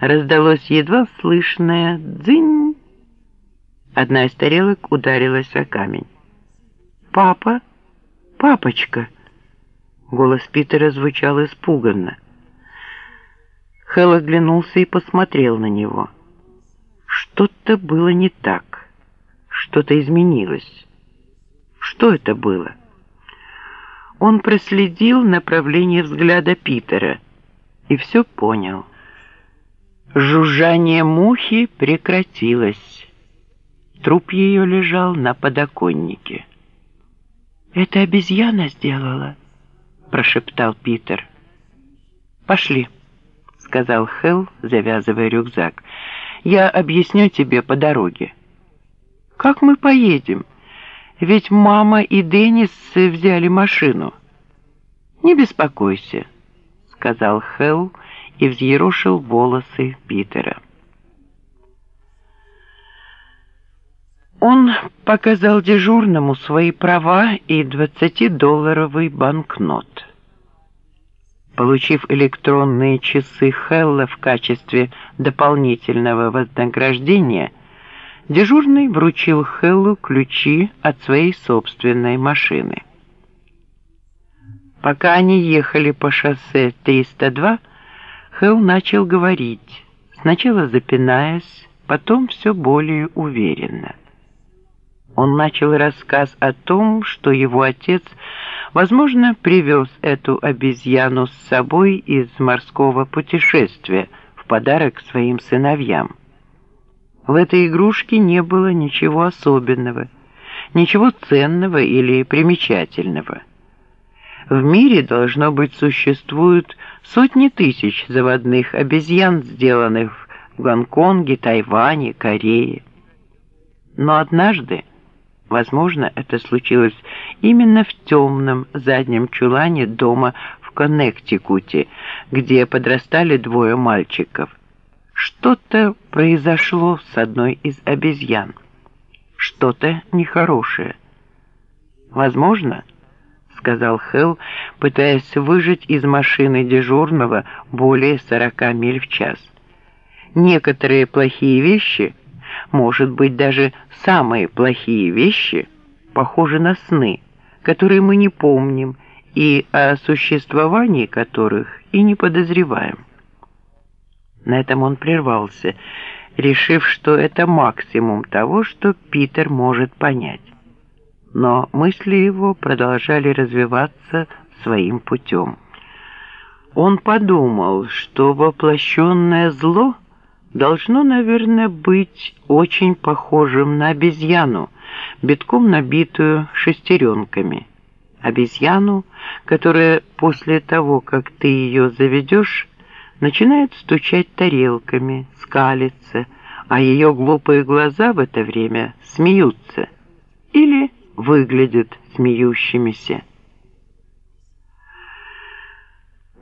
раздалось едва слышное «дзынь». Одна из тарелок ударилась о камень. «Папа! Папочка!» Голос Питера звучал испуганно. Хелл оглянулся и посмотрел на него. Что-то было не так. Что-то изменилось. Что это было? Он проследил направление взгляда Питера и все понял. Жужжание мухи прекратилось. Труп ее лежал на подоконнике. «Это обезьяна сделала?» — прошептал Питер. «Пошли», — сказал Хелл, завязывая рюкзак. «Я объясню тебе по дороге». «Как мы поедем? Ведь мама и Деннис взяли машину». «Не беспокойся», — сказал Хелл и взъерошил волосы Питера. Он показал дежурному свои права и 20-долларовый банкнот. Получив электронные часы Хелла в качестве дополнительного вознаграждения, дежурный вручил Хеллу ключи от своей собственной машины. Пока они ехали по шоссе 302, Хелл начал говорить, сначала запинаясь, потом все более уверенно. Он начал рассказ о том, что его отец, возможно, привез эту обезьяну с собой из морского путешествия в подарок своим сыновьям. В этой игрушке не было ничего особенного, ничего ценного или примечательного. В мире, должно быть, существуют сотни тысяч заводных обезьян, сделанных в Гонконге, Тайване, Корее. Но однажды Возможно, это случилось именно в темном заднем чулане дома в Коннектикуте, где подрастали двое мальчиков. Что-то произошло с одной из обезьян. Что-то нехорошее. Возможно, сказал Хелл, пытаясь выжать из машины дежурного более 40 миль в час. Некоторые плохие вещи – может быть, даже самые плохие вещи похожи на сны, которые мы не помним и о существовании которых и не подозреваем. На этом он прервался, решив, что это максимум того, что Питер может понять. Но мысли его продолжали развиваться своим путем. Он подумал, что воплощенное зло — должно, наверное, быть очень похожим на обезьяну, битком набитую шестеренками. Обезьяну, которая после того, как ты ее заведешь, начинает стучать тарелками, скалиться, а ее глупые глаза в это время смеются или выглядят смеющимися.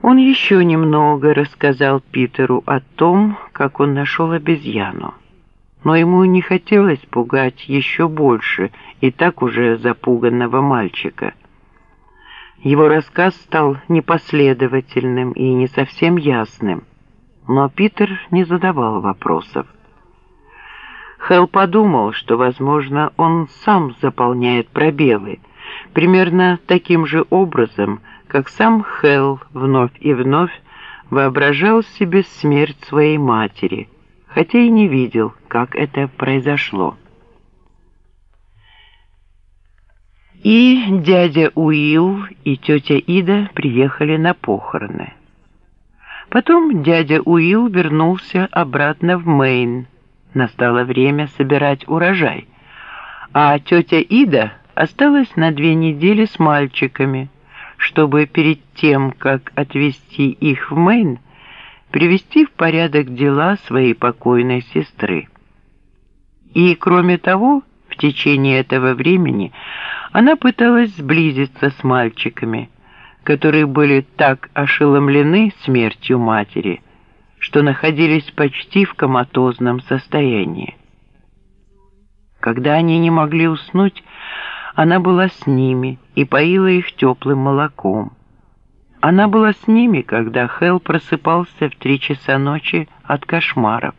Он еще немного рассказал Питеру о том, как он нашел обезьяну. Но ему не хотелось пугать еще больше и так уже запуганного мальчика. Его рассказ стал непоследовательным и не совсем ясным, но Питер не задавал вопросов. Хелл подумал, что, возможно, он сам заполняет пробелы, примерно таким же образом, как сам Хелл вновь и вновь воображал себе смерть своей матери, хотя и не видел, как это произошло. И дядя Уилл и тетя Ида приехали на похороны. Потом дядя Уилл вернулся обратно в Мэйн. Настало время собирать урожай. А тетя Ида осталась на две недели с мальчиками – чтобы перед тем, как отвезти их в Мэйн, привести в порядок дела своей покойной сестры. И, кроме того, в течение этого времени она пыталась сблизиться с мальчиками, которые были так ошеломлены смертью матери, что находились почти в коматозном состоянии. Когда они не могли уснуть, она была с ними и поила их теплым молоком. Она была с ними, когда Хелл просыпался в три часа ночи от кошмаров.